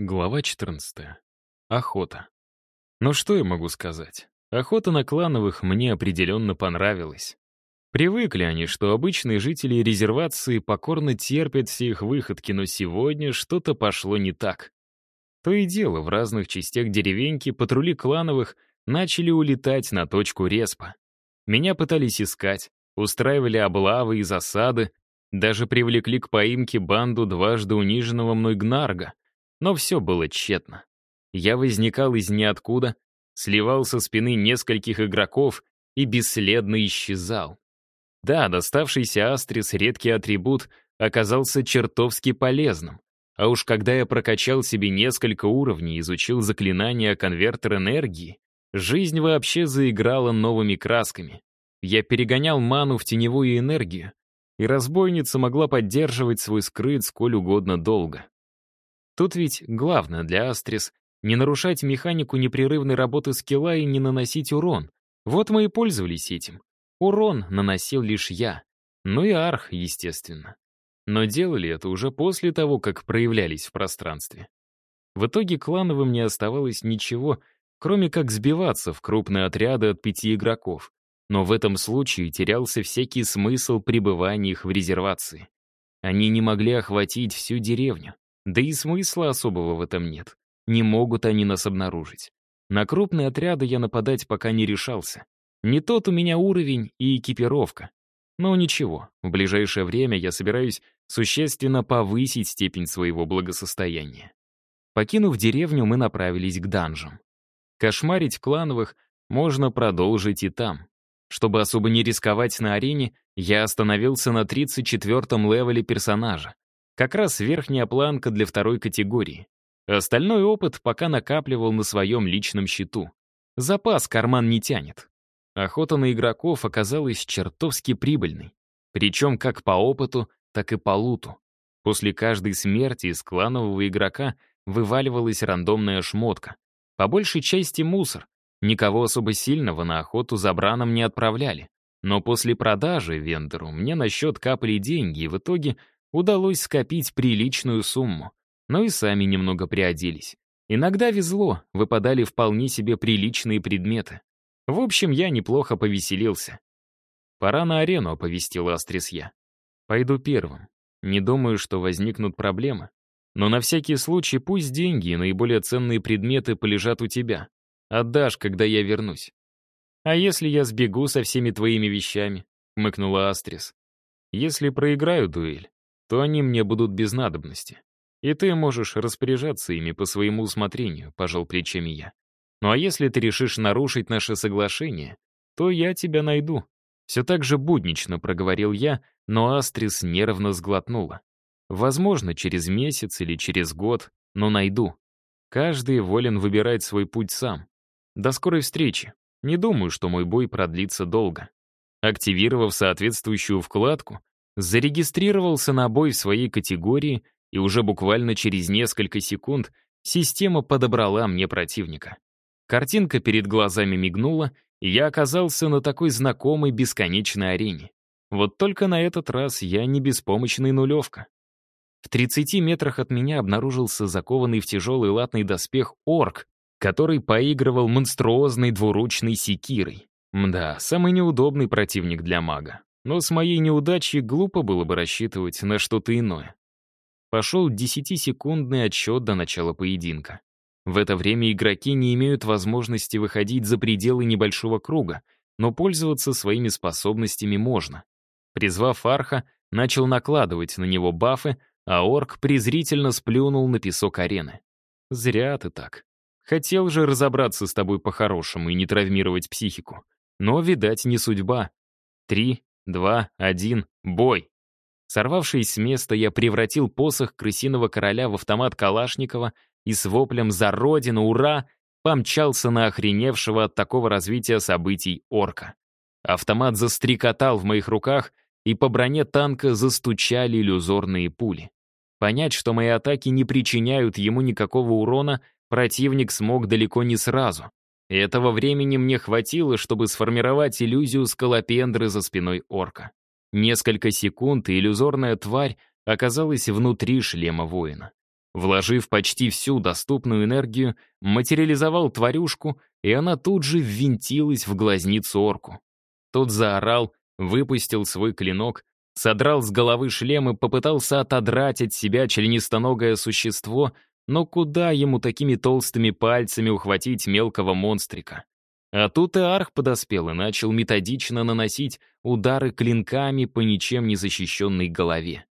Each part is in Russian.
Глава 14. Охота. Ну что я могу сказать? Охота на клановых мне определенно понравилась. Привыкли они, что обычные жители резервации покорно терпят все их выходки, но сегодня что-то пошло не так. То и дело, в разных частях деревеньки патрули клановых начали улетать на точку респа. Меня пытались искать, устраивали облавы и засады, даже привлекли к поимке банду дважды униженного мной Гнарга — но все было тщетно. Я возникал из ниоткуда, сливал со спины нескольких игроков и бесследно исчезал. Да, доставшийся Астрис, редкий атрибут, оказался чертовски полезным. А уж когда я прокачал себе несколько уровней и изучил заклинания конвертер энергии, жизнь вообще заиграла новыми красками. Я перегонял ману в теневую энергию, и разбойница могла поддерживать свой скрыт сколь угодно долго. Тут ведь главное для Астрис — не нарушать механику непрерывной работы скилла и не наносить урон. Вот мы и пользовались этим. Урон наносил лишь я. Ну и Арх, естественно. Но делали это уже после того, как проявлялись в пространстве. В итоге клановым не оставалось ничего, кроме как сбиваться в крупные отряды от пяти игроков. Но в этом случае терялся всякий смысл пребывания их в резервации. Они не могли охватить всю деревню. Да и смысла особого в этом нет. Не могут они нас обнаружить. На крупные отряды я нападать пока не решался. Не тот у меня уровень и экипировка. Но ничего, в ближайшее время я собираюсь существенно повысить степень своего благосостояния. Покинув деревню, мы направились к данжам. Кошмарить клановых можно продолжить и там. Чтобы особо не рисковать на арене, я остановился на 34-м левеле персонажа. Как раз верхняя планка для второй категории. Остальной опыт пока накапливал на своем личном счету. Запас карман не тянет. Охота на игроков оказалась чертовски прибыльной. Причем как по опыту, так и по луту. После каждой смерти из кланового игрока вываливалась рандомная шмотка. По большей части мусор. Никого особо сильного на охоту за браном не отправляли. Но после продажи вендору мне на счет капали деньги, и в итоге удалось скопить приличную сумму, но и сами немного приоделись. Иногда везло, выпадали вполне себе приличные предметы. В общем, я неплохо повеселился. «Пора на арену», — оповестил Астрис я. «Пойду первым. Не думаю, что возникнут проблемы. Но на всякий случай пусть деньги и наиболее ценные предметы полежат у тебя. Отдашь, когда я вернусь». «А если я сбегу со всеми твоими вещами?» — мыкнула Астрис. «Если проиграю дуэль, то они мне будут без надобности. И ты можешь распоряжаться ими по своему усмотрению», — пожал плечами я. «Ну а если ты решишь нарушить наше соглашение, то я тебя найду». Все так же буднично проговорил я, но Астрис нервно сглотнула. «Возможно, через месяц или через год, но найду. Каждый волен выбирать свой путь сам. До скорой встречи. Не думаю, что мой бой продлится долго». Активировав соответствующую вкладку, зарегистрировался на бой в своей категории, и уже буквально через несколько секунд система подобрала мне противника. Картинка перед глазами мигнула, и я оказался на такой знакомой бесконечной арене. Вот только на этот раз я не беспомощный нулевка. В 30 метрах от меня обнаружился закованный в тяжелый латный доспех орк, который поигрывал монструозной двуручной секирой. Мда, самый неудобный противник для мага. Но с моей неудачей глупо было бы рассчитывать на что-то иное. Пошел десятисекундный отсчет до начала поединка. В это время игроки не имеют возможности выходить за пределы небольшого круга, но пользоваться своими способностями можно. Призвав Арха, начал накладывать на него бафы, а орк презрительно сплюнул на песок арены. «Зря ты так. Хотел же разобраться с тобой по-хорошему и не травмировать психику. Но, видать, не судьба. Три, два, один, бой!» Сорвавшись с места, я превратил посох крысиного короля в автомат Калашникова и с воплем «За Родину! Ура!» помчался на охреневшего от такого развития событий орка. Автомат застрекотал в моих руках, и по броне танка застучали иллюзорные пули. Понять, что мои атаки не причиняют ему никакого урона, противник смог далеко не сразу. И этого времени мне хватило, чтобы сформировать иллюзию скалопендры за спиной орка. Несколько секунд, и иллюзорная тварь оказалась внутри шлема воина. Вложив почти всю доступную энергию, материализовал тварюшку, и она тут же ввинтилась в глазницу орку. Тот заорал, выпустил свой клинок, содрал с головы шлем и попытался отодрать от себя членистоногое существо, но куда ему такими толстыми пальцами ухватить мелкого монстрика? А тут и Арх подоспел и начал методично наносить удары клинками по ничем не защищенной голове.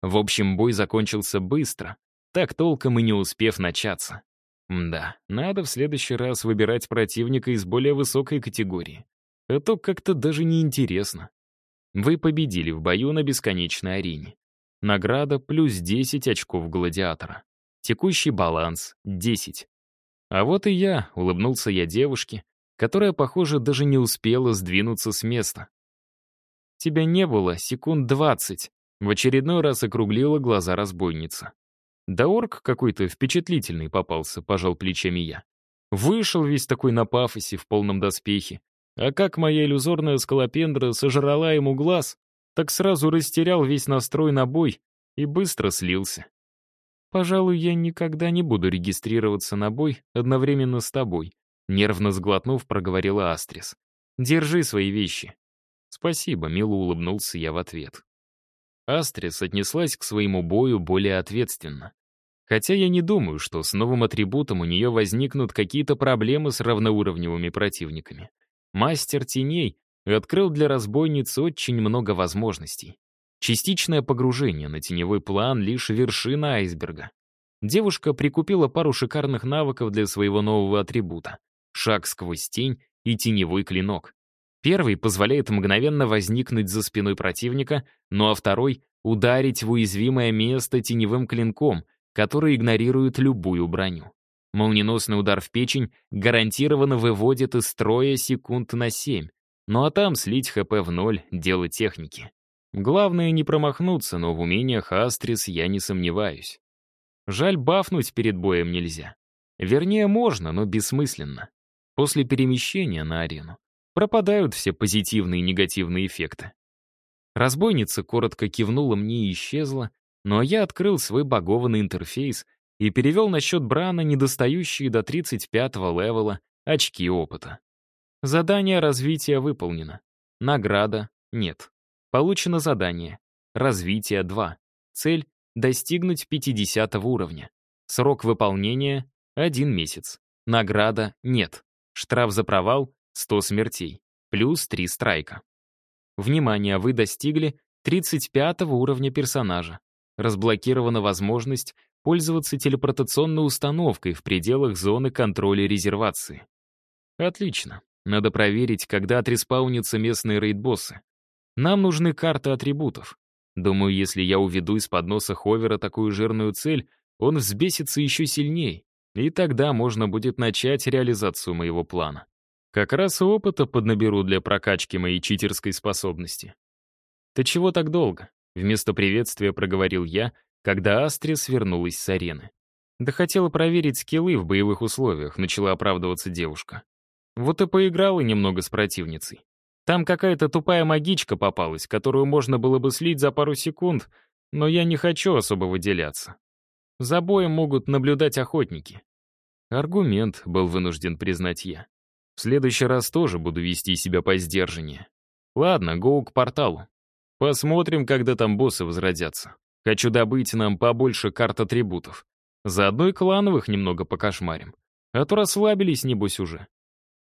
В общем, бой закончился быстро, так толком и не успев начаться. Да, надо в следующий раз выбирать противника из более высокой категории. А то как-то даже неинтересно. Вы победили в бою на бесконечной арене. Награда плюс 10 очков гладиатора. Текущий баланс — 10. А вот и я, улыбнулся я девушке, которая, похоже, даже не успела сдвинуться с места. «Тебя не было секунд двадцать», — в очередной раз округлила глаза разбойница. Да орк какой-то впечатлительный попался, пожал плечами я. Вышел весь такой на пафосе, в полном доспехе. А как моя иллюзорная скалопендра сожрала ему глаз, так сразу растерял весь настрой на бой и быстро слился. Пожалуй, я никогда не буду регистрироваться на бой одновременно с тобой, нервно сглотнув, проговорила Астрис. Держи свои вещи. Спасибо, мило улыбнулся я в ответ. Астрис отнеслась к своему бою более ответственно. Хотя я не думаю, что с новым атрибутом у нее возникнут какие-то проблемы с равноуровневыми противниками. Мастер теней открыл для разбойницы очень много возможностей. Частичное погружение на теневой план — лишь вершина айсберга. Девушка прикупила пару шикарных навыков для своего нового атрибута — шаг сквозь тень и теневой клинок. Первый позволяет мгновенно возникнуть за спиной противника, ну а второй — ударить в уязвимое место теневым клинком, который игнорирует любую броню. Молниеносный удар в печень гарантированно выводит из строя секунд на 7, ну а там слить ХП в ноль — дело техники. Главное не промахнуться, но в умениях Астрис я не сомневаюсь. Жаль, бафнуть перед боем нельзя. Вернее, можно, но бессмысленно. После перемещения на арену пропадают все позитивные и негативные эффекты. Разбойница коротко кивнула мне и исчезла, но я открыл свой багованный интерфейс и перевел на счет Брана недостающие до 35-го левела очки опыта. Задание развития выполнено. Награда — нет. Получено задание. Развитие — 2. Цель — достигнуть 50 уровня. Срок выполнения — 1 месяц. Награда — нет. Штраф за провал 100 смертей, плюс 3 страйка. Внимание, вы достигли 35 уровня персонажа. Разблокирована возможность пользоваться телепортационной установкой в пределах зоны контроля резервации. Отлично. Надо проверить, когда отреспаунятся местные рейд-боссы. Нам нужны карты атрибутов. Думаю, если я уведу из-под носа Ховера такую жирную цель, он взбесится еще сильнее, и тогда можно будет начать реализацию моего плана. Как раз и опыта поднаберу для прокачки моей читерской способности. «Ты чего так долго?» — вместо приветствия проговорил я, когда Астрис вернулась с арены. «Да хотела проверить скиллы в боевых условиях», — начала оправдываться девушка. Вот и поиграла немного с противницей. Там какая-то тупая магичка попалась, которую можно было бы слить за пару секунд, но я не хочу особо выделяться. За боем могут наблюдать охотники. Аргумент был вынужден признать я. В следующий раз тоже буду вести себя по сдержаннее. Ладно, гоу к порталу. Посмотрим, когда там боссы возродятся. Хочу добыть нам побольше карт атрибутов. Заодно и клановых немного покошмарим. А то расслабились, небось, уже.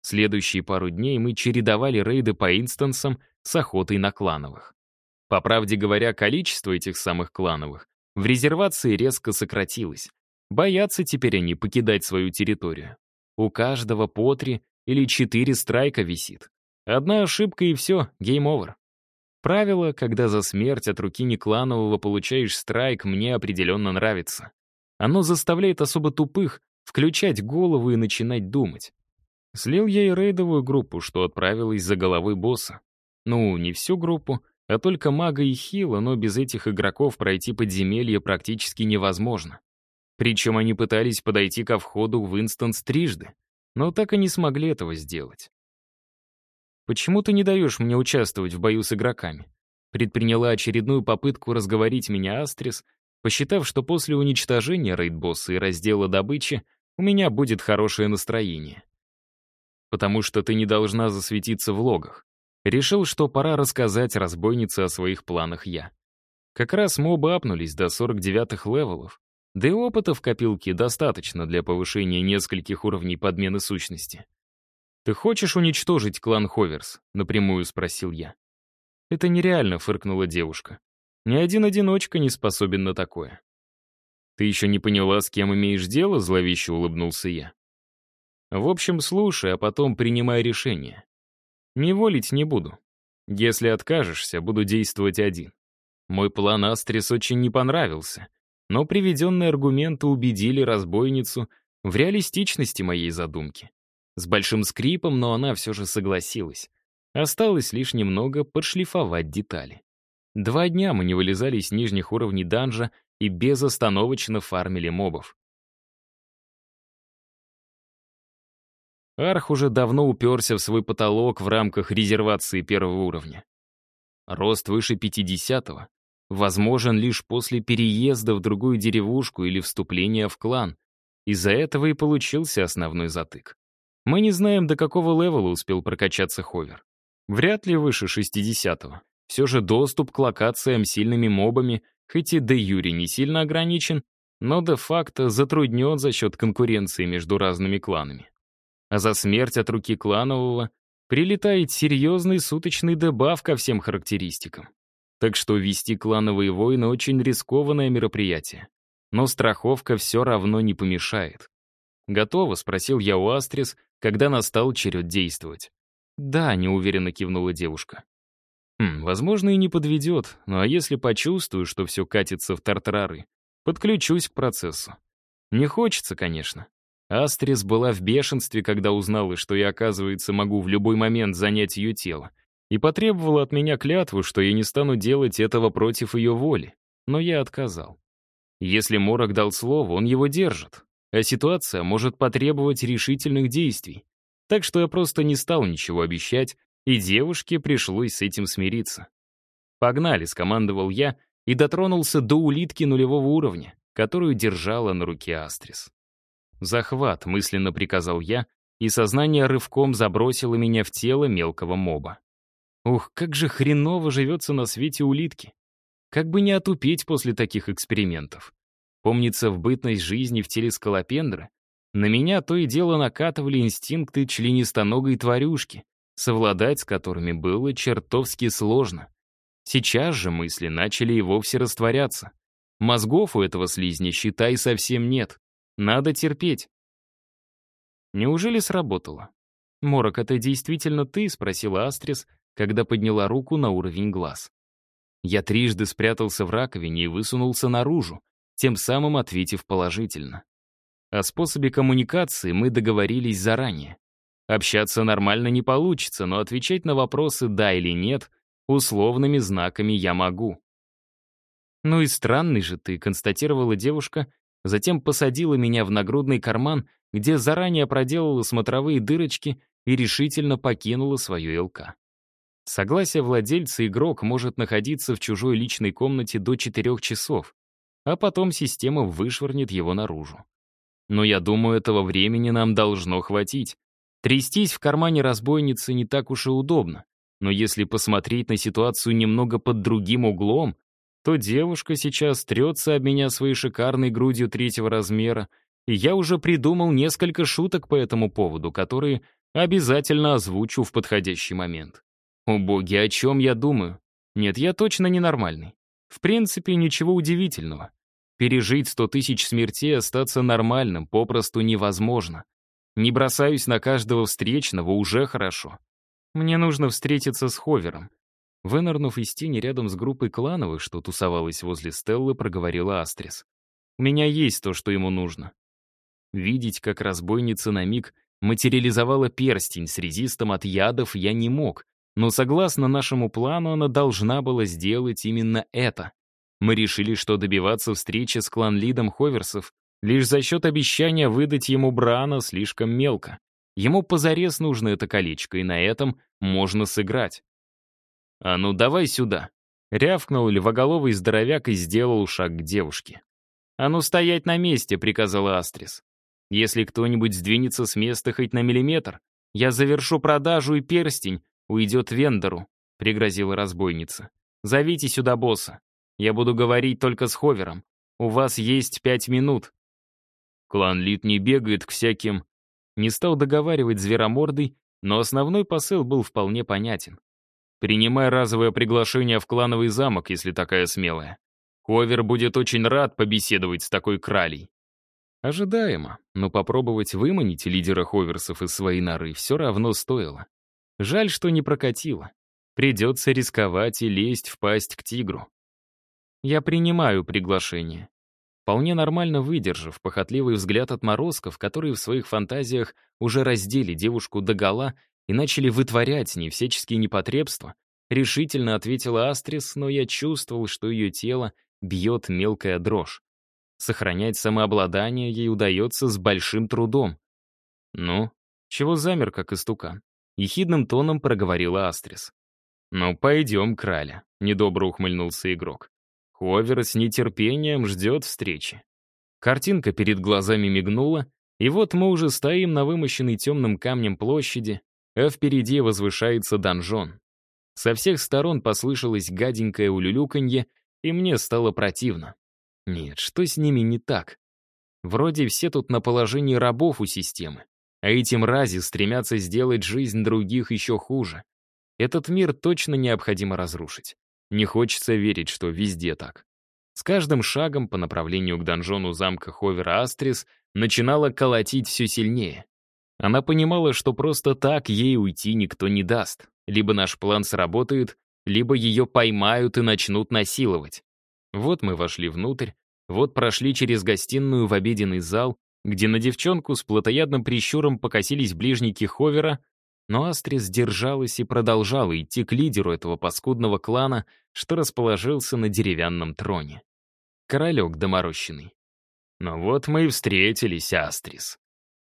Следующие пару дней мы чередовали рейды по инстансам с охотой на клановых. По правде говоря, количество этих самых клановых в резервации резко сократилось. Боятся теперь они покидать свою территорию. У каждого по три или четыре страйка висит. Одна ошибка и все, game over. Правило, когда за смерть от руки некланового получаешь страйк, мне определенно нравится. Оно заставляет особо тупых включать голову и начинать думать. Слил я и рейдовую группу, что отправилась за головой босса. Ну, не всю группу, а только мага и хила, но без этих игроков пройти подземелье практически невозможно. Причем они пытались подойти ко входу в инстанс трижды но так и не смогли этого сделать. «Почему ты не даешь мне участвовать в бою с игроками?» Предприняла очередную попытку разговорить меня Астрис, посчитав, что после уничтожения рейд-босса и раздела добычи у меня будет хорошее настроение. Потому что ты не должна засветиться в логах. Решил, что пора рассказать разбойнице о своих планах я. Как раз мобы апнулись до 49-х левелов, да и опыта в копилке достаточно для повышения нескольких уровней подмены сущности. «Ты хочешь уничтожить клан Ховерс?» — напрямую спросил я. «Это нереально», — фыркнула девушка. «Ни один одиночка не способен на такое». «Ты еще не поняла, с кем имеешь дело?» — зловеще улыбнулся я. «В общем, слушай, а потом принимай решение. Не волить не буду. Если откажешься, буду действовать один. Мой план Астрис очень не понравился, но приведенные аргументы убедили разбойницу в реалистичности моей задумки. С большим скрипом, но она все же согласилась. Осталось лишь немного подшлифовать детали. Два дня мы не вылезали с нижних уровней данжа и безостановочно фармили мобов. Арх уже давно уперся в свой потолок в рамках резервации первого уровня. Рост выше 50-го возможен лишь после переезда в другую деревушку или вступления в клан. Из-за этого и получился основной затык. Мы не знаем, до какого левела успел прокачаться Ховер. Вряд ли выше 60-го. Все же доступ к локациям сильными мобами, хоть и де юре не сильно ограничен, но де-факто затруднен за счет конкуренции между разными кланами. А за смерть от руки кланового прилетает серьезный суточный дебаф ко всем характеристикам. Так что вести клановые войны очень рискованное мероприятие. Но страховка все равно не помешает. «Готово?» — спросил я у Астрис, когда настал черед действовать. «Да», — неуверенно кивнула девушка. «Хм, возможно, и не подведет, ну а если почувствую, что все катится в тартарары, подключусь к процессу. Не хочется, конечно. Астрис была в бешенстве, когда узнала, что я, оказывается, могу в любой момент занять ее тело, и потребовала от меня клятву, что я не стану делать этого против ее воли. Но я отказал. Если Морок дал слово, он его держит, а ситуация может потребовать решительных действий. Так что я просто не стал ничего обещать, и девушке пришлось с этим смириться. «Погнали», — скомандовал я и дотронулся до улитки нулевого уровня, которую держала на руке Астрис. «Захват», — мысленно приказал я, и сознание рывком забросило меня в тело мелкого моба. Ух, как же хреново живется на свете улитки. Как бы не отупеть после таких экспериментов. Помнится, в бытность жизни в теле скалопендры на меня то и дело накатывали инстинкты членистоногой тварюшки, совладать с которыми было чертовски сложно. Сейчас же мысли начали и вовсе растворяться. Мозгов у этого слизня, считай, совсем нет. Надо терпеть. Неужели сработало? «Морок, это действительно ты?» — спросила Астрис, когда подняла руку на уровень глаз. Я трижды спрятался в раковине и высунулся наружу, тем самым ответив положительно. О способе коммуникации мы договорились заранее. Общаться нормально не получится, но отвечать на вопросы «да» или «нет» условными знаками я могу. «Ну и странный же ты», — констатировала девушка, затем посадила меня в нагрудный карман, где заранее проделала смотровые дырочки и решительно покинула свою ЛК. Согласие владельца игрок может находиться в чужой личной комнате до 4 часов, а потом система вышвырнет его наружу. Но я думаю, этого времени нам должно хватить. Трястись в кармане разбойницы не так уж и удобно, но если посмотреть на ситуацию немного под другим углом, то девушка сейчас трется об меня своей шикарной грудью третьего размера, и я уже придумал несколько шуток по этому поводу, которые обязательно озвучу в подходящий момент. О боги, о чем я думаю? Нет, я точно ненормальный. В принципе, ничего удивительного. Пережить сто тысяч смертей остаться нормальным попросту невозможно. Не бросаюсь на каждого встречного, уже хорошо. Мне нужно встретиться с Ховером. Вынырнув из тени рядом с группой клановых, что тусовалась возле Стеллы, проговорила Астрис. У меня есть то, что ему нужно. Видеть, как разбойница на миг материализовала перстень с резистом от ядов, я не мог, но согласно нашему плану, она должна была сделать именно это. Мы решили, что добиваться встречи с клан-лидом Ховерсов лишь за счет обещания выдать ему Брана слишком мелко. Ему позарез нужно это колечко, и на этом можно сыграть. «А ну давай сюда!» Рявкнул львоголовый здоровяк и сделал шаг к девушке. «А ну стоять на месте», — приказала Астрис. «Если кто-нибудь сдвинется с места хоть на миллиметр, я завершу продажу, и перстень уйдет вендору», — пригрозила разбойница. «Зовите сюда босса. Я буду говорить только с Ховером. У вас есть пять минут». Клан Лит не бегает к всяким... Не стал договаривать зверомордой, но основной посыл был вполне понятен. Принимай разовое приглашение в клановый замок, если такая смелая. Ховер будет очень рад побеседовать с такой кралей. Ожидаемо, но попробовать выманить лидера Ховерсов из своей норы все равно стоило. Жаль, что не прокатило. Придется рисковать и лезть в пасть к тигру. Я принимаю приглашение. Вполне нормально выдержав похотливый взгляд отморозков, которые в своих фантазиях уже раздели девушку догола и начали вытворять с ней всяческие непотребства, решительно ответила Астрис, но я чувствовал, что ее тело бьет мелкая дрожь. Сохранять самообладание ей удается с большим трудом. «Ну, чего замер, как истукан?» — ехидным тоном проговорила Астрис. «Ну, пойдем, краля», — недобро ухмыльнулся игрок. Ховер с нетерпением ждет встречи. Картинка перед глазами мигнула, и вот мы уже стоим на вымощенной темным камнем площади, а впереди возвышается донжон. Со всех сторон послышалось гаденькое улюлюканье, и мне стало противно. Нет, что с ними не так? Вроде все тут на положении рабов у системы, а эти мрази стремятся сделать жизнь других еще хуже. Этот мир точно необходимо разрушить. Не хочется верить, что везде так. С каждым шагом по направлению к донжону замка Ховера Астрис начинала колотить все сильнее. Она понимала, что просто так ей уйти никто не даст. Либо наш план сработает, либо ее поймают и начнут насиловать. Вот мы вошли внутрь, вот прошли через гостиную в обеденный зал, где на девчонку с плотоядным прищуром покосились ближники Ховера, но Астрис держалась и продолжала идти к лидеру этого паскудного клана, что расположился на деревянном троне. Королек доморощенный. «Ну вот мы и встретились, Астрис»,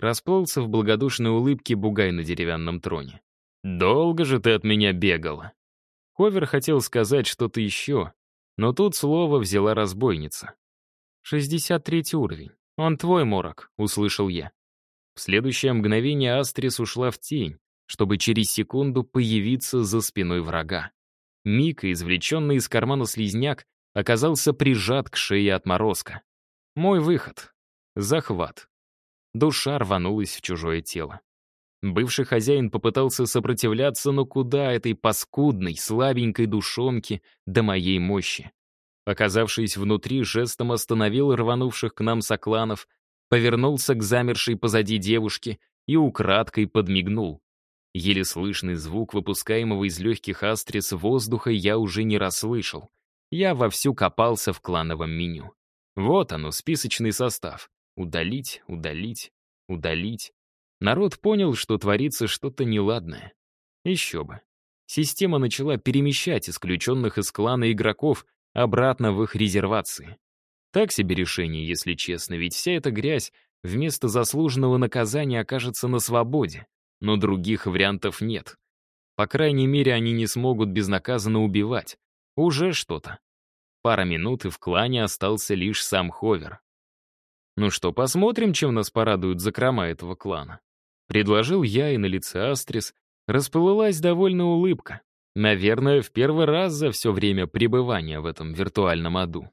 Расплылся в благодушной улыбке бугай на деревянном троне. «Долго же ты от меня бегала?» Ховер хотел сказать что-то еще, но тут слово взяла разбойница. «Шестьдесят третий уровень. Он твой, Морок», — услышал я. В следующее мгновение Астрис ушла в тень, чтобы через секунду появиться за спиной врага. Мика, извлеченный из кармана слизняк, оказался прижат к шее отморозка. Мой выход. Захват. Душа рванулась в чужое тело. Бывший хозяин попытался сопротивляться, но куда этой паскудной, слабенькой душонке до моей мощи? Оказавшись внутри, жестом остановил рванувших к нам сокланов, повернулся к замершей позади девушке и украдкой подмигнул. Еле слышный звук выпускаемого из легких астрис воздуха я уже не расслышал. Я вовсю копался в клановом меню. Вот оно, списочный состав. Удалить, удалить, удалить. Народ понял, что творится что-то неладное. Еще бы. Система начала перемещать исключенных из клана игроков обратно в их резервации. Так себе решение, если честно, ведь вся эта грязь вместо заслуженного наказания окажется на свободе. Но других вариантов нет. По крайней мере, они не смогут безнаказанно убивать. Уже что-то. Пара минут, и в клане остался лишь сам Ховер. Ну что, посмотрим, чем нас порадуют закрома этого клана. Предложил я, и на лице Астрис расплылась довольно улыбка. Наверное, в первый раз за все время пребывания в этом виртуальном аду.